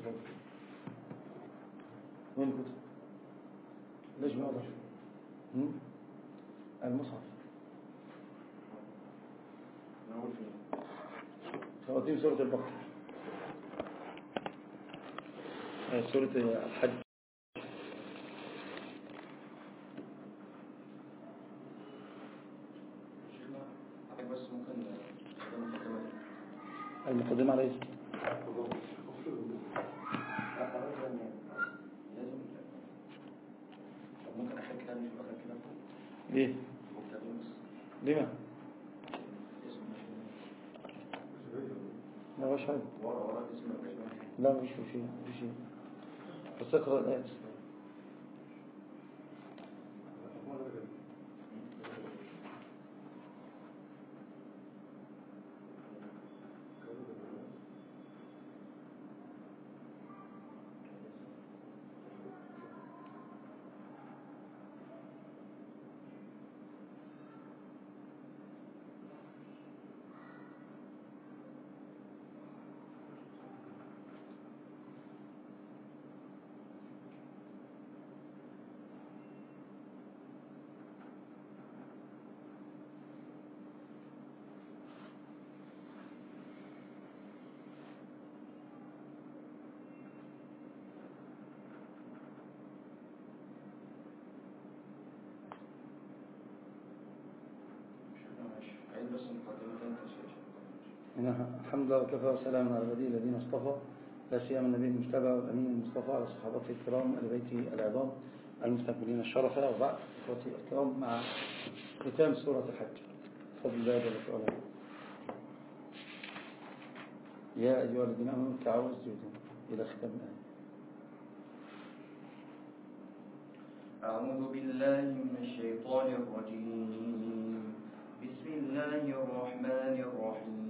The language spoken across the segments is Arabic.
الفضل وين الكتب ليش ما واضح المصحف. خواتيم سورة البقرة. آه، سورة الحج. المقدمة عليه ممكن اخر كلام في اخر كلام ليه لما لا مش حاجة ورا ورا اسم في شيء شيء بس اقرأ الآيات عيد بس مقدمة انت نعم. الحمد لله وكفى وسلام على الذي الذين اصطفى. لا سيما النبي المجتبى والأمين المصطفى على صحابته الكرام ال بيته العظام المستقبلين الشرف وبعد إخوتي الكرام مع ختام سورة الحج. فضل الله جل يا أيها الذين آمنوا اركعوا واسجدوا إلى ختام الآية. أعوذ بالله من الشيطان الرجيم. بسم الله الرحمن الرحيم.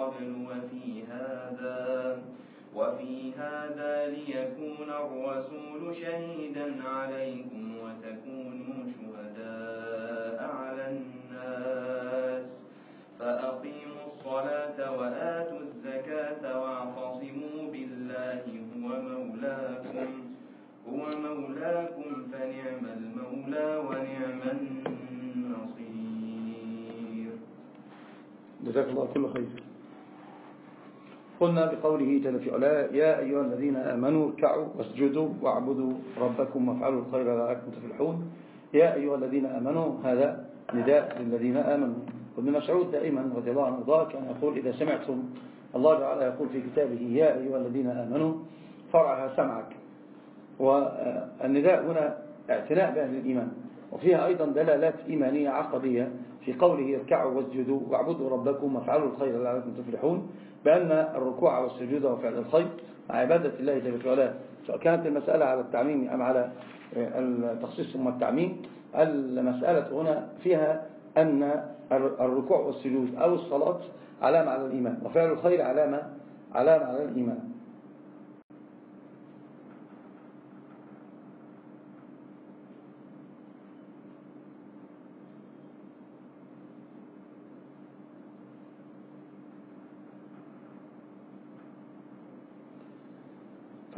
قبل وفي هذا وفي هذا ليكون الرسول شهيدا عليكم وتكونوا شهداء على الناس. فأقيموا الصلاة وآتوا الزكاة واعتصموا بالله هو مولاكم هو مولاكم فنعم المولى ونعم النصير. جزاك الله كل خير. قلنا بقوله جل في علاه يا أيها الذين آمنوا اركعوا واسجدوا واعبدوا ربكم وافعلوا الخير لعلكم تفلحون. يا أيها الذين آمنوا هذا نداء للذين آمنوا. وابن مسعود دائما رضي الله عنه وارضاه كان يقول إذا سمعتم الله تعالى يقول في كتابه يا أيها الذين آمنوا فرعها سمعك. والنداء هنا اعتناء بأهل الإيمان. وفيها أيضا دلالات إيمانية عقدية في قوله اركعوا واسجدوا واعبدوا ربكم وافعلوا الخير لعلكم تفلحون بأن الركوع والسجود وفعل الخير عبادة الله جل وعلا سواء كانت المسألة على التعميم أم على التخصيص ثم التعميم المسألة هنا فيها أن الركوع والسجود أو الصلاة علامة على الإيمان وفعل الخير علامة علامة على الإيمان.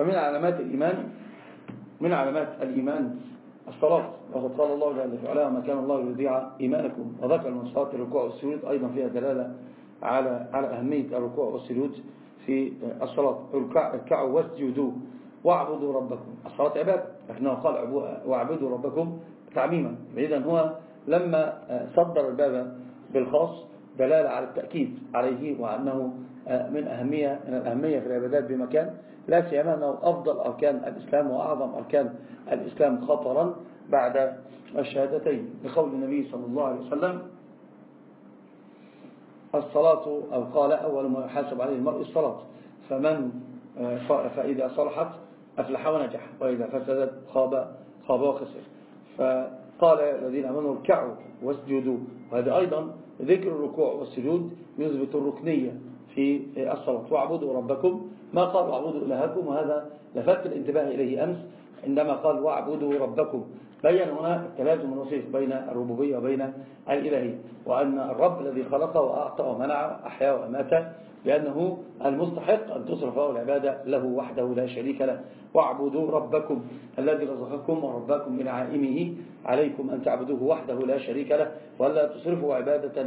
فمن علامات الإيمان من علامات الإيمان الصلاة. وقد قال الله جل وعلا ما كان الله يضيع إيمانكم. وذكر من صلاة الركوع والسجود أيضا فيها دلالة على على أهمية الركوع والسجود في الصلاة. اركعوا واسجدوا واعبدوا ربكم. الصلاة عبادة لكنه قال واعبدوا ربكم تعميما. إذا هو لما صدر الباب بالخاص دلالة على التأكيد عليه وأنه من أهمية من الأهمية في العبادات بمكان لا سيما أنه أفضل أركان الإسلام وأعظم أركان الإسلام خطرا بعد الشهادتين. لقول النبي صلى الله عليه وسلم الصلاة أو قال أول ما يحاسب عليه المرء الصلاة فمن فإذا صلحت أفلح ونجح وإذا فسدت خاب خاب وخسر. فقال الذين أمنوا اركعوا واسجدوا. وهذا أيضا ذكر الركوع والسجود يثبت الركنية. في الصلاة. واعبدوا ربكم. ما قال واعبدوا إلهكم وهذا لفت الانتباه إليه أمس عندما قال واعبدوا ربكم. بين هنا التلازم الوثيق بين الربوبية وبين الإلهية وأن الرب الذي خلق وأعطى ومنع أحيا وأمات لأنه المستحق أن تصرف العبادة له وحده لا شريك له. واعبدوا ربكم الذي رزقكم ورباكم من عائمه. عليكم أن تعبدوه وحده لا شريك له ولا تصرفوا عبادة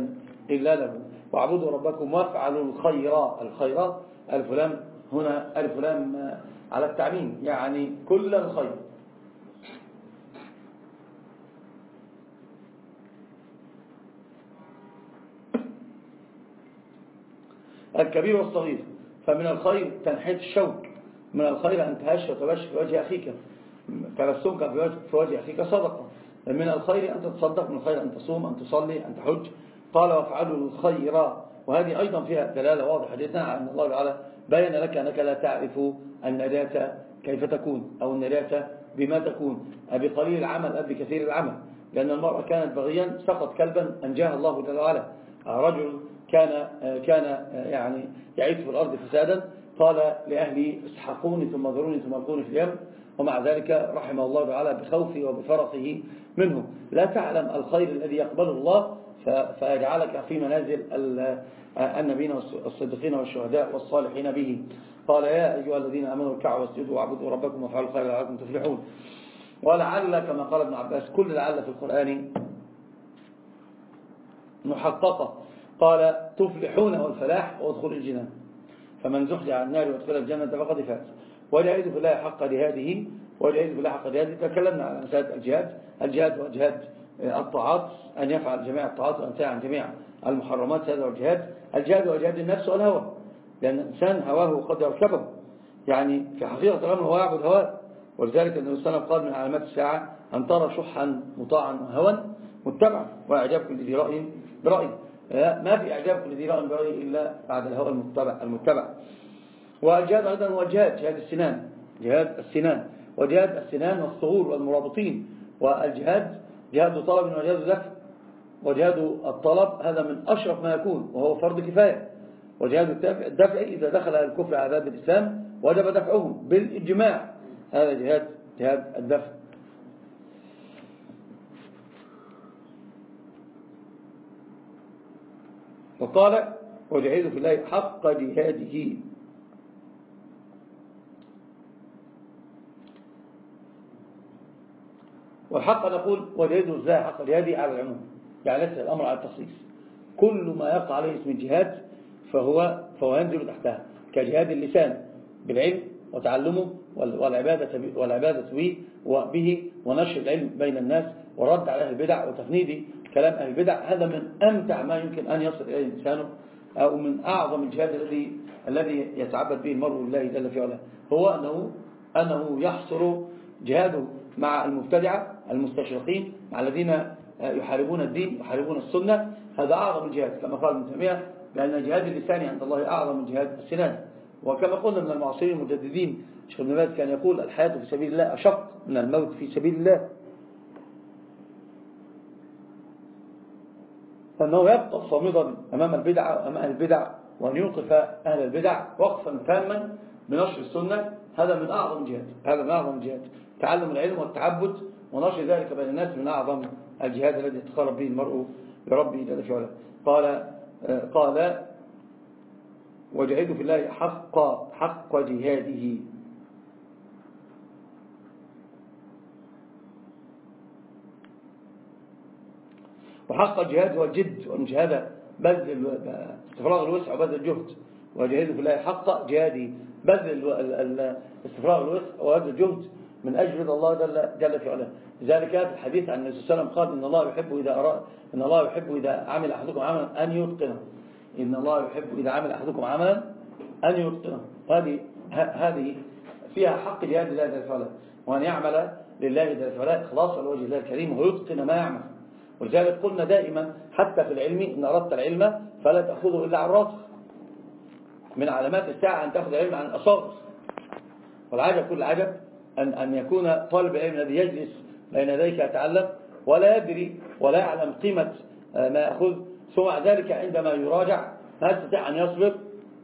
إلا له. واعبدوا ربكم وافعلوا الخير. الخير الفلام هنا الفلام على التعميم يعني كل الخير. الكبير والصغير. فمن الخير تنحيط الشوك. من الخير أن تهش وتبش في وجه أخيك. تبسمك في وجه أخيك صدقة. من الخير أن تتصدق. من الخير أن تصوم أن تصلي أن تحج. قال وافعلوا الخير. وهذه أيضا فيها دلالة واضحة جدا أن الله تعالى بين لك أنك لا تعرف النجاة كيف تكون أو النجاة بما تكون. أبي قليل العمل أبي كثير العمل. لأن المرأة كانت بغيا سقط كلبا أنجاها الله جل وعلا. رجل كان كان يعني يعيش في الأرض فسادا. قال لأهلي اسحقوني ثم ذروني ثم ألقوني في اليم. ومع ذلك رحم الله تعالى بخوفه وبفرقه منه. لا تعلم الخير الذي يقبله الله فيجعلك في منازل النبيين والصديقين والشهداء والصالحين به. قال يا أيها الذين أمنوا اركعوا واسجدوا واعبدوا ربكم وافعلوا الخير لعلكم تفلحون. ولعل كما قال ابن عباس كل لعل في القرآن محققة. قال تفلحون والفلاح وادخل الجنان فمن زحزح عن النار وادخل الجنة فقد فاز. وجاهد في الله حق جهاده وجاهد في الله حق جهاده. تكلمنا عن مسألة الجهاد. الجهاد وجهاد الطاعات أن يفعل جميع الطاعات وأن عن جميع المحرمات هذا الجهاد. الجهاد وجهاد النفس والهوى لأن الإنسان هواه قد يركبه يعني في حقيقة الأمر هو يعبد هواه. ولذلك النبي صلى الله عليه وسلم قال من علامات الساعة أن ترى شحا مطاعا وهوى متبعا وإعجاب كل ذي رأي برأي. ما في إعجاب كل ذي رأي برأي إلا بعد الهوى المتبع المتبع. والجهاد أيضا هو جهاد جهاد السنان جهاد السنان وجهاد السنان والصغور والمرابطين والجهاد جهاد طلب وجهاد دفع وجهاد الطلب هذا من أشرف ما يكون وهو فرض كفاية. وجهاد الدفع إذا دخل الكفر على باب الإسلام وجب دفعهم بالإجماع. هذا جهاد جهاد الدفع. وقال وجهاد في الله حق جهاده. والحق نقول وجهاده إزاي حق جهاده على العموم. يعني ليس الأمر على التخصيص. كل ما يقع عليه اسم الجهاد فهو, فهو ينزل تحتها. كجهاد اللسان بالعلم وتعلمه والعبادة, والعبادة به ونشر العلم بين الناس ورد على أهل البدع وتفنيد كلام أهل البدع. هذا من أمتع ما يمكن أن يصل إليه الإنسان أو من أعظم الجهاد الذي الذي يتعبد به المرء لله جل في علاه. هو أنه أنه يحصر جهاده مع المبتدعة المستشرقين مع الذين يحاربون الدين يحاربون السنة. هذا أعظم الجهاد كما قال ابن تيمية لأن جهاد اللسان عند الله أعظم من جهاد السنان. وكما قلنا من المعاصرين المجددين شيخ ابن باز كان يقول الحياة في سبيل الله أشق من الموت في سبيل الله. فأنه يبقى صامدا أمام البدع وأمام البدع وأن يوقف أهل البدع وقفا تاما بنشر السنة. هذا من أعظم الجهاد هذا من أعظم الجهاد. تعلم العلم والتعبد ونشر ذلك بين الناس من أعظم الجهاد الذي يتقرب به المرء لربه جل في علاه. قال قال وجاهدوا في الله حق حق جهاده. وحق الجهاد هو الجد والمجهدة بذل استفراغ الوسع وبذل الجهد. وجاهدوا في الله حق جهاده بذل استفراغ الوسع وبذل الجهد من أجل الله جل, جل في علاه. لذلك الحديث عن النبي صلى الله عليه وسلم قال إن الله يحب إذا أراد إن الله يحب إذا عمل أحدكم عملا أن يتقنه. إن الله يحب إذا عمل أحدكم عملا أن يتقنه. هذه هذه فيها حق جهاد الله جل وعلا وأن يعمل لله جل وعلا إخلاصا لوجه الله الكريم ويتقن ما يعمل. ولذلك قلنا دائما حتى في العلم إن أردت العلم فلا تأخذه إلا عن راسخ من علامات الساعة أن تأخذ العلم عن الأصاغر والعجب كل عجب أن, أن يكون طالب العلم الذي يجلس بين يديك يتعلم ولا يدري ولا يعلم قيمة آه، ما يأخذ. ثم ذلك عندما يراجع ما يستطيع أن يصبر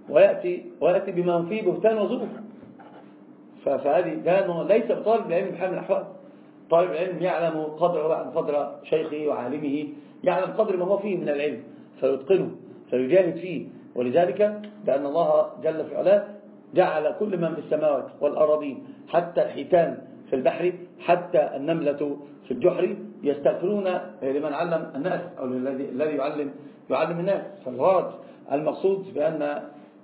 ويأتي, ويأتي بما فيه بهتان وزور فهذه ده ليس بطالب العلم بحال الأحوال. طالب العلم يعلم قدر قدر شيخه وعالمه يعلم قدر ما هو فيه من العلم فيتقنه فيجاهد فيه. ولذلك لأن الله جل في علاه جعل كل من في السماوات والأراضين حتى الحيتان في البحر حتى النملة في الجحر يستغفرون لمن علم الناس أو الذي يعلم يعلم الناس. فالغرض المقصود بأن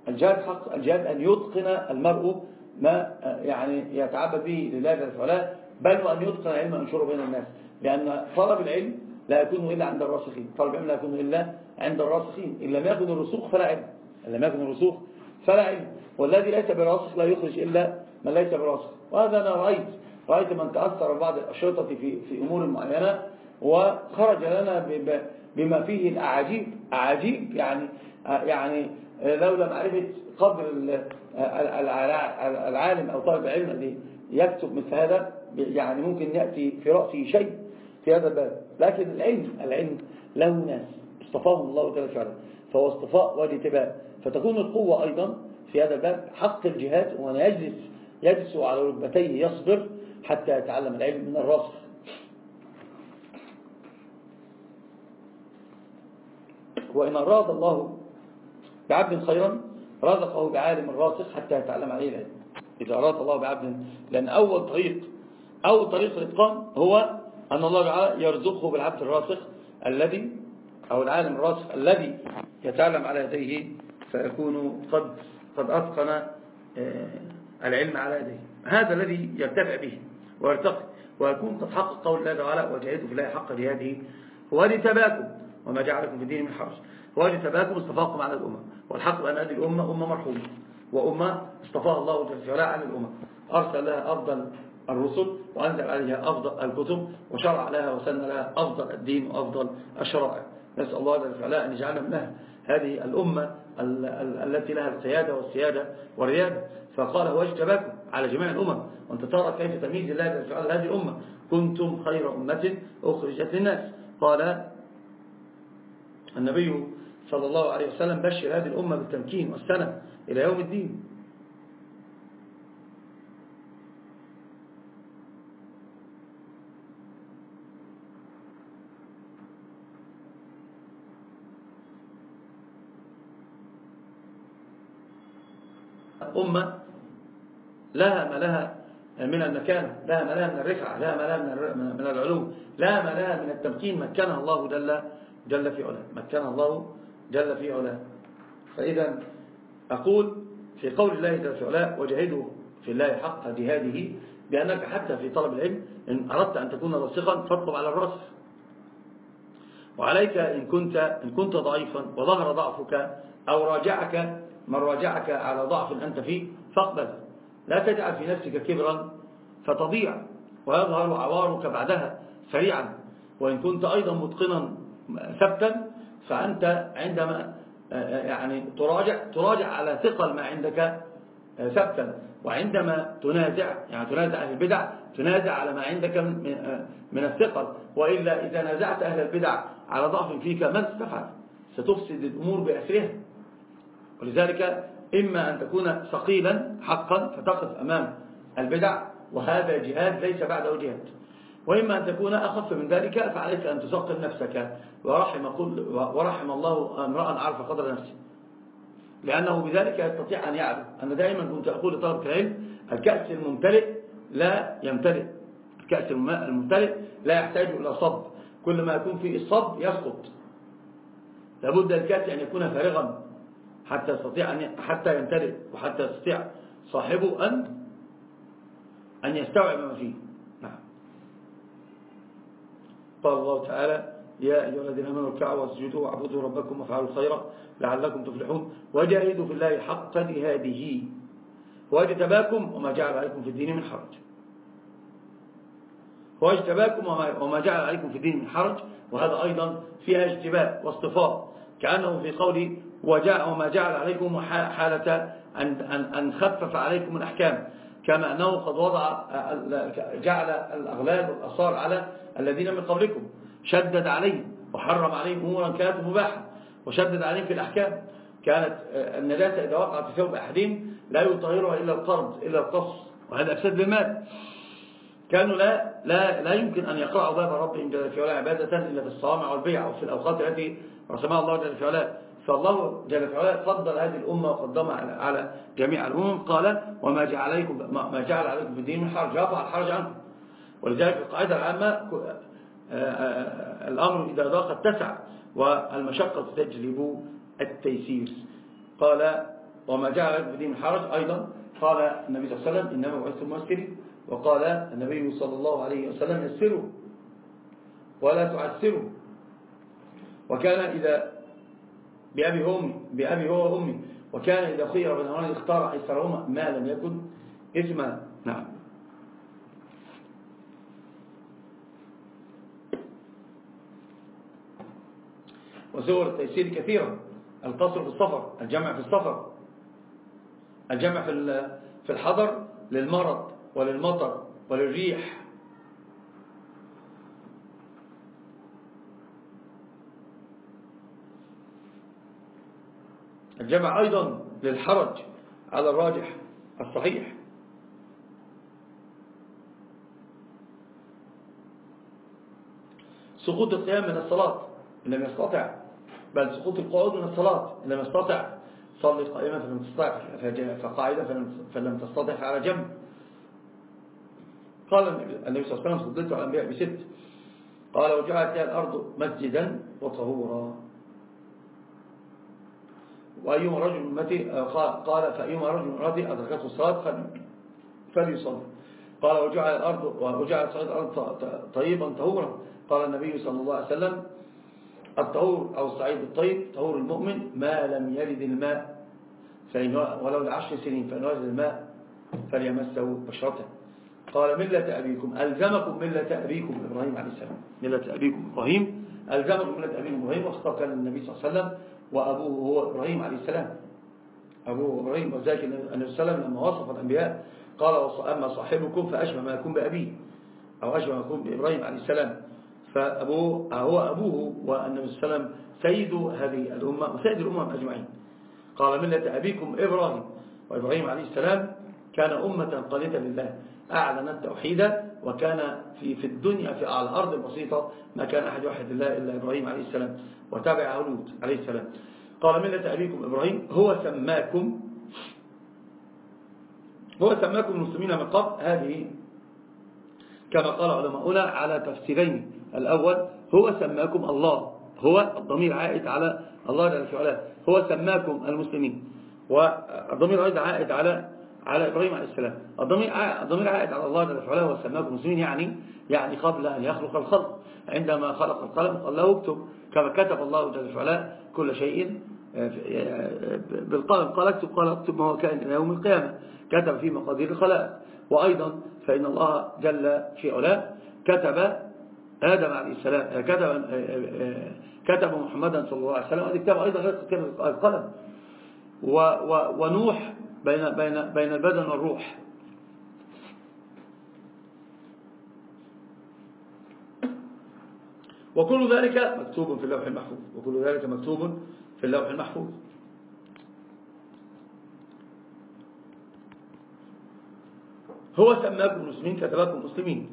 الجهاد حق الجهاد أن يتقن المرء ما يعني يتعبد به لله جل وعلا بل وأن يتقن علم ينشره بين الناس. لأن طلب العلم لا يكون إلا عند الراسخين. طلب العلم لا يكون إلا عند الراسخين. إن لم يكن الرسوخ فلا علم. إن لم يكن الرسوخ فلا علم. والذي ليس براسخ لا يخرج إلا من ليس براسخ وهذا أنا رأيت رأيت من تأثر بعض الأشرطة في, في أمور معينة وخرج لنا بما فيه الأعاجيب. أعاجيب يعني يعني لولا معرفة قدر العالم أو طالب العلم الذي يكتب مثل هذا يعني ممكن يأتي في رأسه شيء في هذا الباب. لكن العلم العلم له ناس اصطفاهم الله جل وعلا فهو اصطفاء واجتباء فتكون القوة أيضا في هذا الباب حق الجهاد وأن يجلس يجلس على ركبتيه يصبر حتى يتعلم العلم من الراسخ وإن أراد الله بعبد خيرا رزقه بعالم راسخ حتى يتعلم عليه العلم. إذا أراد الله بعبد لأن أول طريق أول طريق الإتقان هو أن الله تعالى يرزقه بالعبد الراسخ الذي أو العالم الراسخ الذي يتعلم على يديه فيكون قد قد أتقن آه، العلم على يديه. هذا الذي يرتفع به. ويرتقي ويكون قد حقق قول الله تعالى وجاهدوا في الله حق جهاده هو تباكم وما جعلكم في الدين من حرج هو تباكم اصطفاكم على الأمة والحق أن هذه الأمة أمة مرحومة وأمة اصطفاها الله جل وعلا على الأمة. أرسل لها أفضل الرسل وأنزل عليها أفضل الكتب وشرع لها وسن لها أفضل الدين وأفضل الشرائع. نسأل الله جل وعلا أن يجعلنا منها هذه الأمة التي لها القيادة والسيادة والريادة. فقال هو اجتباكم على جميع الأمم. وأنت ترى كيف تميز الله جل وعلا هذه الأمة. كنتم خير أمة أخرجت للناس. قال النبي صلى الله عليه وسلم بشر هذه الأمة بالتمكين والسنة إلى يوم الدين. أمة لها ما لها من المكانة لها ما لها من الرفعة لها ما لها من العلوم لها ما لها من التمكين مكنها الله جل, جل في علاه مكنها الله جل في علاه. فإذا أقول في قول الله جل في علاه وجاهدوا في الله حق جهاده بأنك حتى في طلب العلم إن أردت أن تكون راسخا فاطلب على الراسخ وعليك إن كنت, إن كنت ضعيفا وظهر ضعفك أو راجعك من راجعك على ضعف أنت فيه فاقبل. لا تجعل في نفسك كبرا فتضيع ويظهر عوارك بعدها سريعا. وإن كنت أيضا متقنا ثبتا فأنت عندما يعني تراجع تراجع على ثقل ما عندك ثبتا. وعندما تنازع يعني تنازع أهل البدع تنازع على ما عندك من الثقل. وإلا إذا نازعت أهل البدع على ضعف فيك ما تفعل ستفسد الأمور بأسرها. ولذلك إما أن تكون ثقيلا حقا فتقف أمام البدع وهذا جهاد ليس بعده جهاد. وإما أن تكون أخف من ذلك فعليك أن تثقل نفسك. ورحم, ورحم الله امرأ عرف قدر نفسه. لأنه بذلك يستطيع أن يعلم. أنا دائما كنت أقول لطلبة العلم الكأس الممتلئ لا يمتلئ. الكأس الممتلئ لا يحتاج إلى صب. كل ما يكون فيه الصب يسقط. لابد الكأس أن يكون فارغا. حتى يستطيع أن حتى يمتلئ وحتى يستطيع صاحبه أن أن يستوعب ما فيه. نعم. قال الله تعالى يا أيها الذين آمنوا اركعوا واسجدوا واعبدوا ربكم وافعلوا الخير لعلكم تفلحون. وجاهدوا في الله حق جهاده. واجتباكم وما جعل عليكم في الدين من حرج. واجتباكم وما جعل عليكم في الدين من حرج. وهذا أيضا فيها اجتباء واصطفاء كأنه في قول وجاء وما جعل عليكم حالة أن, أن, أن خفف عليكم الأحكام. كما أنه قد وضع جعل الأغلال والأصار على الذين من قبلكم. شدد عليهم وحرم عليهم أمورا كانت مباحة وشدد عليهم في الأحكام. كانت النجاسة إذا وقعت في ثوب أحدهم لا يطهرها إلا القرض إلا القص وهذا أفسد للمال كانوا لا, لا, لا يمكن أن يقرأوا باب ربهم جل في علاه عبادة إلا في الصوامع والبيع أو في الأوقات التي رسمها الله جل في علاه. فالله جل في علاه فضل هذه الأمة وقدمها على جميع الأمم قال وما جعل عليكم ما جعل عليكم في الدين من حرج رفع الحرج عنكم. ولذلك القاعدة العامة آه، آه، الأمر إذا ضاق اتسع والمشقة تجلب التيسير. قال وما جعل عليكم في الدين من حرج أيضا. قال النبي صلى الله عليه وسلم إنما بعثتم مؤثرين وقال النبي صلى الله عليه وسلم يسروا ولا تعسروا. وكان إذا بأبي هو بأبي هو وأمي. وكان إذا خير بن أمرين اختار أيسرهما ما لم يكن إثما. نعم. وصور التيسير كثيرة. القصر في السفر الجمع في السفر. الجمع في الحضر للمرض وللمطر وللريح. الجمع أيضا للحرج على الراجح الصحيح. سقوط القيام من الصلاة إن لم يستطع بل سقوط القعود من الصلاة إن لم يستطع. صلي قائمة فلم تستطع فقاعدة فلم تستطع على جنب. قال النبي صلى الله عليه وسلم فضلت على الأنبياء بست. قال وجعلت الأرض مسجدا وطهورا. وأيما رجل أمتي؟ قال فأيما رجل أمتي أدركته الصلاة فليصلي. قال وجعل الأرض وجعل صعيد الأرض طيبا طهورا. قال النبي صلى الله عليه وسلم الطهور أو الصعيد الطيب طهور المؤمن ما لم يرد الماء فإن ولو لعشر سنين فإن وجد الماء فليمسه بشرته. قال ملة أبيكم. ألزمكم ملة أبيكم إبراهيم عليه السلام. ملة أبيكم إبراهيم. ألزمكم ملة أبيكم إبراهيم واختار النبي صلى الله عليه وسلم. وأبوه هو إبراهيم عليه السلام. أبوه إبراهيم وذلك عليه وسلم لما وصف الأنبياء قال أما صاحبكم فأشبه ما يكون بأبيه أو أشبه ما يكون بإبراهيم عليه السلام. فأبوه هو أبوه والنبي وسلم سيد هذه الأمة وسيد الأمم أجمعين. قال ملة أبيكم إبراهيم. وإبراهيم عليه السلام كان أمة قانتة لله أعلن التوحيد وكان في في الدنيا في على الأرض البسيطة ما كان أحد يوحد الله إلا إبراهيم عليه السلام وتابع لوط عليه السلام. قال ملة أبيكم إبراهيم؟ هو سماكم هو سماكم المسلمين من قبل. هذه كما قال علماؤنا على تفسيرين. الأول هو سماكم الله هو الضمير عائد على الله جل وعلا. هو سماكم المسلمين والضمير عائد على على إبراهيم عليه السلام. الضمير عائد على الله جل وعلا وسماكم مسلمين يعني يعني قبل أن يخلق الخلق. عندما خلق القلم قال له اكتب كما كتب الله جل وعلا كل شيء بالقلم. قال اكتب قال اكتب ما هو كان إلى يوم القيامة. كتب في مقادير الخلائق. وأيضا فإن الله جل في علاه كتب آدم عليه السلام كتب كتب محمدا صلى الله عليه وسلم. هذه كتاب أيضا غير القلم. ونوح بين بين بين البدن والروح وكل ذلك مكتوب في اللوح المحفوظ. وكل ذلك مكتوب في اللوح المحفوظ. هو سماكم مسلمين كتبكم مسلمين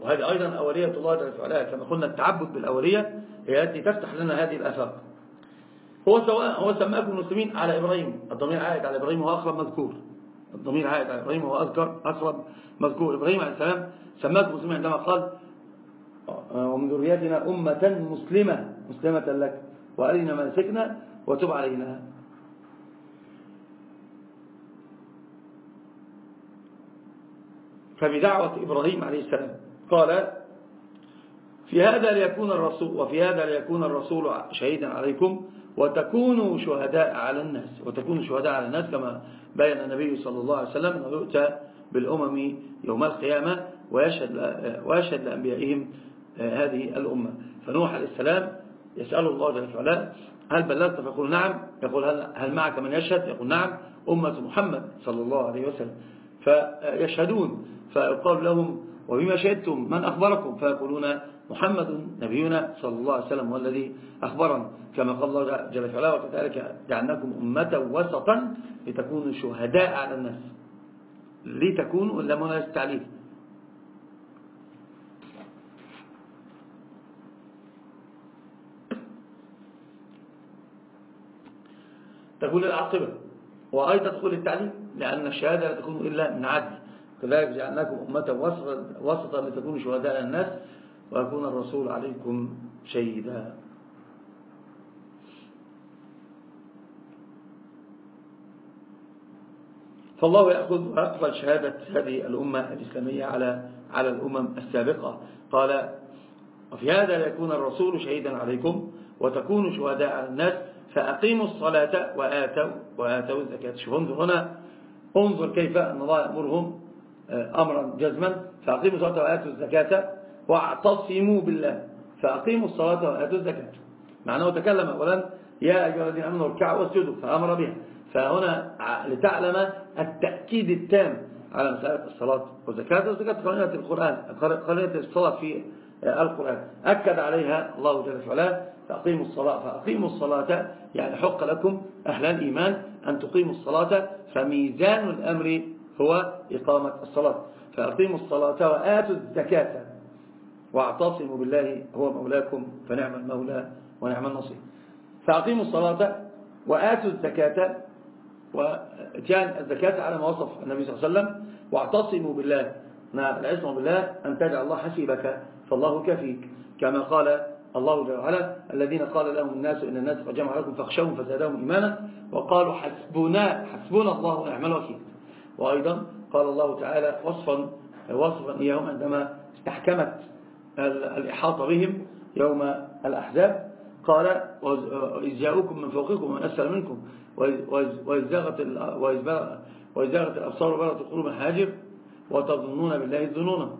وهذه أيضا أولية الله جل وعلا. كما قلنا التعبد بالأولية هي التي تفتح لنا هذه الآفاق. هو سواء هو سماكم مسلمين على إبراهيم. الضمير عائد على إبراهيم وهو أقرب مذكور. الضمير عائد على إبراهيم وهو أذكر أقرب مذكور. إبراهيم عليه السلام سماكم مسلمين عندما قال ومن ذريتنا أمة مسلمة. مسلمة لك. وأرنا منسكنا وتب علينا. فبدعوة إبراهيم عليه السلام. قال في هذا ليكون الرسول وفي هذا ليكون الرسول شهيدا عليكم وتكونوا شهداء على الناس وتكونوا شهداء على الناس كما بين النبي صلى الله عليه وسلم أنه يؤتى بالأمم يوم القيامة ويشهد, ويشهد لأنبيائهم هذه الأمة. فنوح عليه السلام يسأل الله جل وعلا هل بلغت? فيقول نعم. يقول هل معك من يشهد؟ يقول نعم. أمة محمد صلى الله عليه وسلم. فيشهدون فيقال لهم وبما شهدتم من أخبركم؟ فيقولون محمد نبينا صلى الله عليه وسلم هو الذي أخبرنا كما قال الله جل وعلا وكذلك جعلناكم أمة وسطا لتكونوا شهداء على الناس. لتكونوا إلا مناسب التعليل تقول العاقبة. وأيضا تقول التعليم لأن الشهادة لا تكون إلا من عدل. كذلك جعلناكم أمة وسطا لتكونوا شهداء الناس. ويكون الرسول عليكم شهيدا. فالله يأخذ ويقبل شهادة هذه الأمة الإسلامية على على الأمم السابقة. قال وفي هذا ليكون الرسول شهيدا عليكم وتكونوا شهداء على الناس فأقيموا الصلاة وآتوا, وآتوا الزكاة. شوف انظر هنا انظر كيف أن الله يأمرهم آه، أمرا جزما. فأقيموا الصلاة وآتوا الزكاة واعتصموا بالله. فأقيموا الصلاة وآتوا الزكاة. معناه تكلم أولا يا أيها الذين أمنوا اركعوا واسجدوا فأمر بها. فهنا لتعلم التأكيد التام على مسألة الصلاة والزكاة والزكاة. قرينة القرآن قرينة الصلاة في القرآن. أكد عليها الله جل وعلا فأقيموا الصلاة فأقيموا الصلاة يعني حق لكم أهل الإيمان أن تقيموا الصلاة فميزان الأمر هو إقامة الصلاة. فأقيموا الصلاة وآتوا الزكاة. واعتصموا بالله هو مولاكم فنعم المولى ونعم النصير. فأقيموا الصلاة وآتوا الزكاة وإتيان الزكاة على ما وصف النبي صلى الله عليه وسلم. واعتصموا بالله العصم بالله أن تجعل الله حسيبك فالله كفيك كما قال الله جل وعلا الذين قال لهم الناس إن الناس قد جمعوا لكم فاخشوهم فزادهم إيمانا. وقالوا حسبنا حسبنا الله ونعم الوكيل. وأيضا قال الله تعالى وصفا وصفا إياهم عندما استحكمت الإحاطة بهم يوم الأحزاب. قال إذ جاءوكم من فوقكم ومن أسفل منكم. وإذ زاغت الأبصار وبلغت القلوب الحاجر وتظنون بالله الظنون.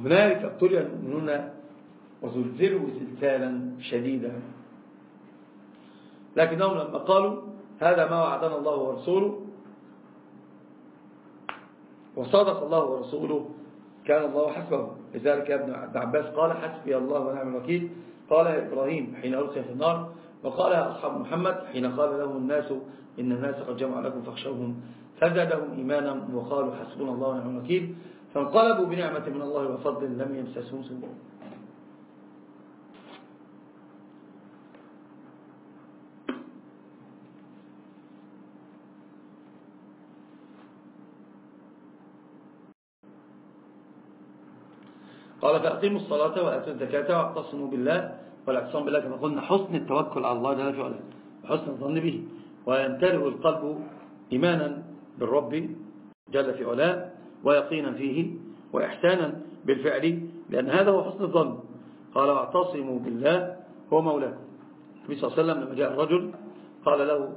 هنالك ابتلي المؤمنون وزلزلوا زلزالا شديدا. لكنهم لما قالوا هذا ما وعدنا الله ورسوله. وصدق الله ورسوله. كان الله حسبه. لذلك ابن عباس قال حسبي الله ونعم الوكيل. قال إبراهيم حين أرسل في النار وقال أصحاب محمد حين قال لهم الناس إن الناس قد جمعوا لكم فاخشوهم فزادهم إيمانا وقالوا حسبنا الله ونعم الوكيل. فانقلبوا بنعمة من الله وفضل لم يمسسهم سوء. قال فأقيموا الصلاة وأتوا الزكاة واعتصموا بالله والاعتصام بالله كما قلنا حسن التوكل على الله جل وعلا وحسن الظن به ويمتلئ القلب إيمانا بالرب جل في علاه ويقينا فيه وإحسانا بالفعل لأن هذا هو حسن الظن. قال واعتصموا بالله هو مولاكم. النبي صلى الله عليه وسلم لما جاء الرجل قال له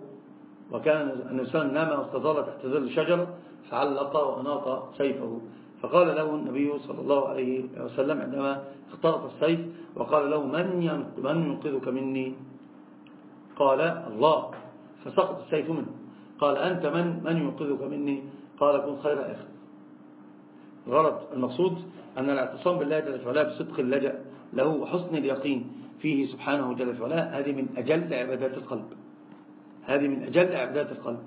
وكان الإنسان نام واستظل تحت ظل شجرة فعلق وأناط سيفه. فقال له النبي صلى الله عليه وسلم عندما اختلط السيف وقال له من ينقذك مني؟ قال الله. فسقط السيف منه. قال أنت من من ينقذك مني؟ قال كن خير أخي. الغرض المقصود أن الاعتصام بالله جل وعلا بصدق اللجأ له وحسن اليقين فيه سبحانه جل وعلا. هذه من أجل عبادات القلب. هذه من أجل عبادات القلب.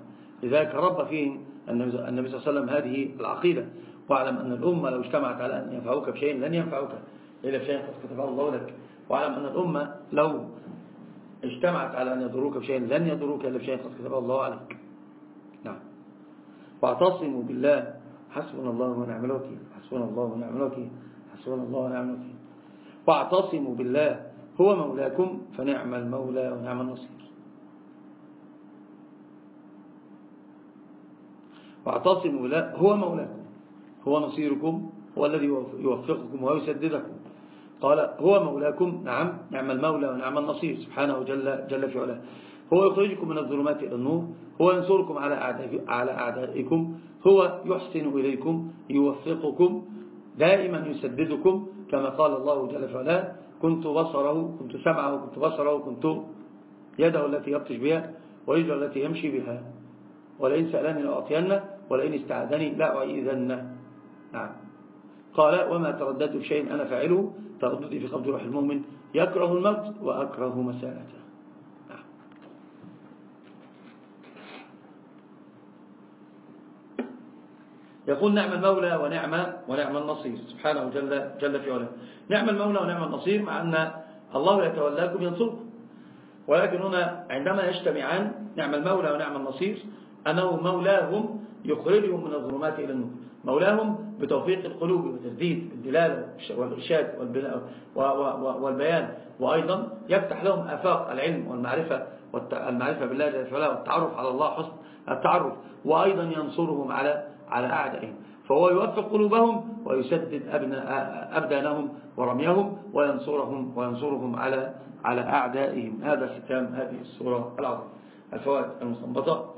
لذلك رب فيه النبي صلى الله عليه وسلم هذه العقيدة. واعلم أن الأمة لو اجتمعت على أن ينفعوك بشيء لن ينفعوك. إلا بشيء قد كتبه الله لك. واعلم أن الأمة لو اجتمعت على أن يضروك بشيء لن يضروك. إلا بشيء قد كتبه الله عليك. نعم. واعتصموا بالله. حسبنا الله ونعم الوكيل. حسبنا الله ونعم الوكيل. حسبنا الله ونعم الوكيل. واعتصموا بالله. هو مولاكم فنعم المولى ونعم النصير. واعتصموا بالله. هو مولاكم. هو نصيركم هو الذي يوفقكم ويسددكم. قال هو مولاكم؟ نعم نعم المولى ونعم النصير سبحانه جل, جل في علاه. هو يخرجكم من الظلمات إلى النور هو ينصركم على على أعدائكم هو يحسن إليكم يوفقكم دائما يسددكم كما قال الله جل في علاه كنت بصره كنت سمعه كنت بصره كنت يده التي يبطش بها ورجله التي يمشي بها. ولئن سألني لأعطينه ولئن استعاذني لا نعم. قال وما ترددت بشيء أنا فاعله. ترددي في قبض روح المؤمن. يكره الموت وأكره مساءته نعم. يقول نعم المولى ونعم ونعم النصير. سبحانه جل, جل في علاه. نعم المولى ونعم النصير مع أن الله يتولاكم ينصركم. ولكن هنا عندما يجتمعان نعم المولى ونعم النصير أنه مولاهم يخرجهم من الظلمات إلى النور. مولاهم بتوفيق القلوب وتسديد الدلالة والإرشاد والبيان. وأيضا يفتح لهم آفاق العلم والمعرفة والمعرفة بالله جل وعلا والتعرف على الله حسن التعرف. وأيضا ينصرهم على على أعدائهم. فهو يوفق قلوبهم ويسدد أبدانهم ورميهم وينصرهم وينصرهم على على أعدائهم. هذا ختام هذه السورة العظيمة. الفوائد المستنبطة.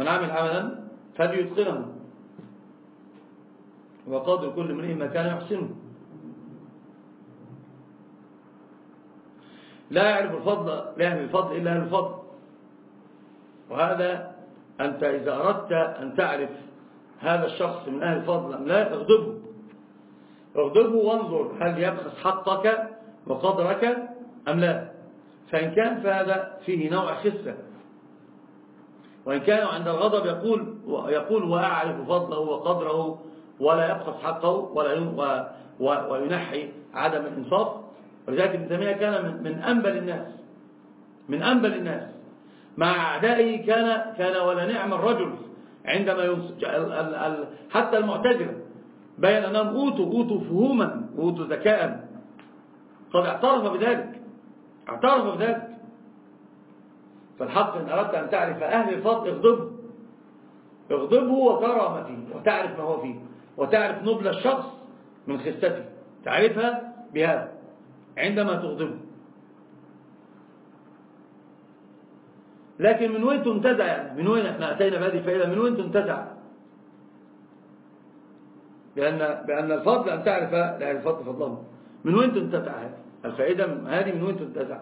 من عمل عملا فليتقنه وقادر كل امرئ ما كان يحسنه لا يعرف الفضل لا يعرف الفضل إلا الفضل. وهذا أنت إذا أردت أن تعرف هذا الشخص من أهل الفضل أم لا اغضبه. اغضبه وانظر هل يبخس حقك وقدرك أم لا. فإن كان فهذا فيه نوع خسة. وإن كان عند الغضب يقول يقول وأعرف فضله وقدره ولا يبخس حقه ولا وينحي عدم الإنصاف. ولذلك ابن تيمية كان من أنبل الناس من أنبل الناس. مع أعدائه كان كان ولا نعم الرجل عندما حتى المعتزلة بين أنهم أوتوا أوتوا فهوما أوتوا ذكاء. قد اعترف بذلك اعترف بذلك. فالحق إن أردت أن تعرف أهل الفضل اغضبه. اغضبه وترى ما فيه وتعرف ما هو فيه وتعرف نبل الشخص من خسته تعرفها بهذا عندما تغضبه. لكن من وين تنتزع يعني؟ من وين إحنا أتينا بهذه الفائدة؟ من وين تنتزع؟ لأن, بأن الفضل أن تعرف لا الفضل فضله من وين تنتزع هذه؟ الفائدة هذه من وين تنتزع؟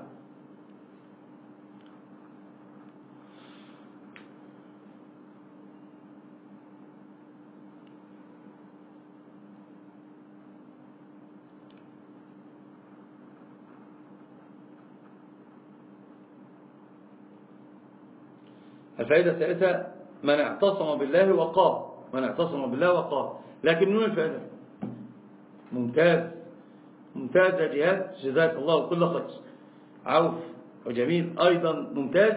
الفائدة الثالثة من اعتصم بالله وقام. من اعتصم بالله وقام. لكن من الفائدة؟ ممتاز. ممتاز يا جهاد. جزاك الله كل خير. عوف وجميل. أيضا ممتاز.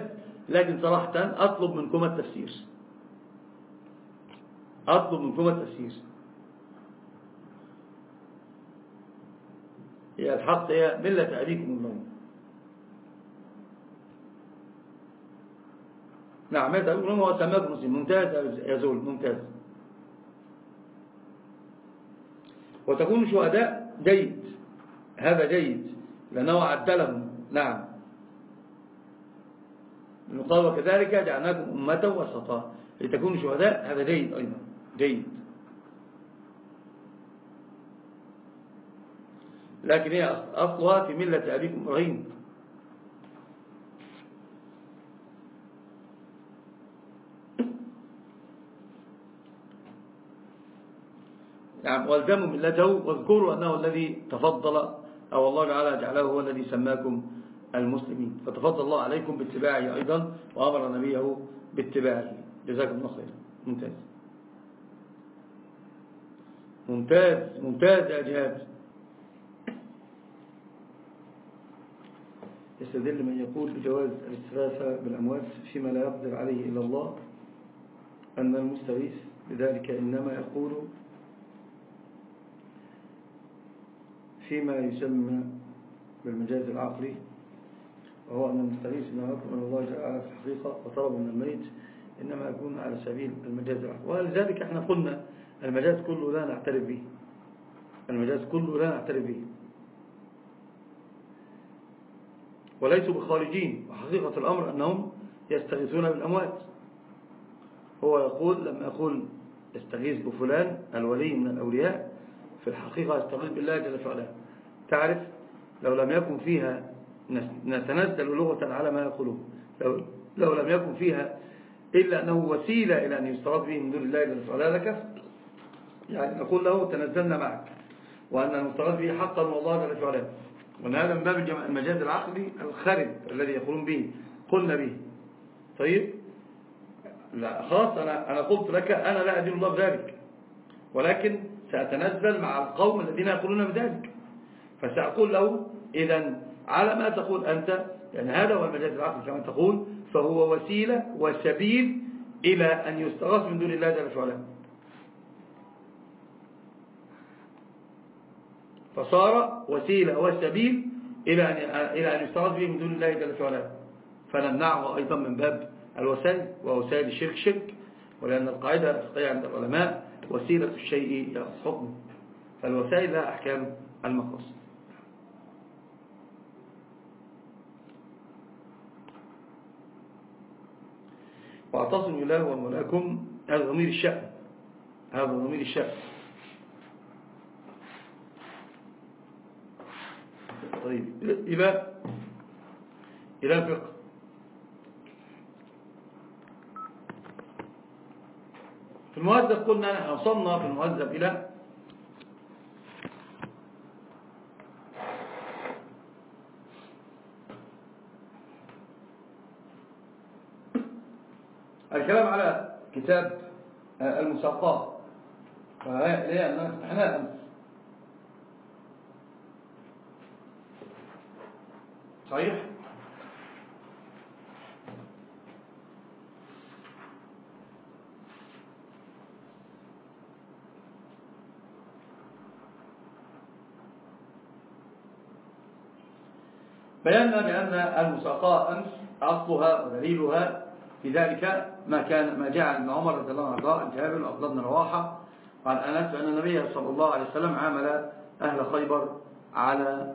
لكن صراحة أطلب منكم التفسير. أطلب منكم التفسير. هي الحق هي ملة أبيكم الله. نعم هذا هو سماك مسلم ممتاز يزول ممتاز. وتكون شهداء جيد. هذا جيد. لأنه عدلهم. نعم. قال وكذلك جعلناكم أمة وسطا. لتكونوا شهداء هذا جيد أيضا. جيد. لكن هي أصلها في ملة أبيكم إبراهيم. نعم والزموا ملته واذكروا أنه الذي تفضل أو الله تعالى جعله هو الذي سماكم المسلمين. فتفضل الله عليكم باتباعه أيضا وأمر نبيه باتباعه. جزاكم الله خير ممتاز. ممتاز ممتاز يا جهاد. يستدل من يقول بجواز الاستغاثة بالأموات فيما لا يقدر عليه إلا الله أن المستغيث بذلك إنما يقول فيما يسمى بالمجاز العقلي وهو أن المستغيث من الله تعالى في الحقيقة وطلب من الميت إنما يكون على سبيل المجاز العقلي. ولذلك إحنا قلنا المجاز كله لا نعترف به. المجاز كله لا نعترف به. وليسوا بخارجين. وحقيقة الأمر أنهم يستغيثون بالأموات. هو يقول لما يقول يستغيث بفلان الولي من الأولياء في الحقيقة يستغيث بالله جل وعلا. تعرف لو لم يكن فيها نتنزل لغة على ما يقولون. لو, لو لم يكن فيها إلا أنه وسيلة إلى أن يستغاث به من دون الله وعلا لك يعني نقول له تنزلنا معك. وأن المستغاث به حقا والله جل وعلا. وأن هذا من باب المجاز العقلي الخارج الذي يقولون به. قلنا به. طيب؟ لا خلاص أنا, أنا قلت لك أنا لا أدين الله بذلك. ولكن سأتنزل مع القوم الذين يقولون بذلك. فسأقول له إذا على ما تقول أنت يعني هذا هو المجاز العقلي كما تقول فهو وسيلة وسبيل إلى أن يستغاث من دون الله جل وعلا. فصار وسيلة وسبيل إلى أن إلى أن يستغاث به من دون الله جل وعلا. فنمنعه أيضا من باب الوسائل ووسائل الشرك شرك. ولأن القاعدة الفقهية عند العلماء وسيلة الشيء يأخذ حكمه فالوسائل لها أحكام المقاصد. واعتصموا الله ومولاكم. هذا ضمير الشأن. هذا ضمير الشأن. طيب إلى إلى الفقه. في المهذب قلنا نحن وصلنا في المهذب إلى الكلام على كتاب المساقات وهي أننا فتحناه أمس. صحيح؟ بينا بأن المساقاة أمس أصلها ودليلها في ذلك ما كان ما جاء عن عمر رضي الله عنه عن جابر وعبد بن رواحة وعن أنس أن النبي صلى الله عليه وسلم عامل أهل خيبر على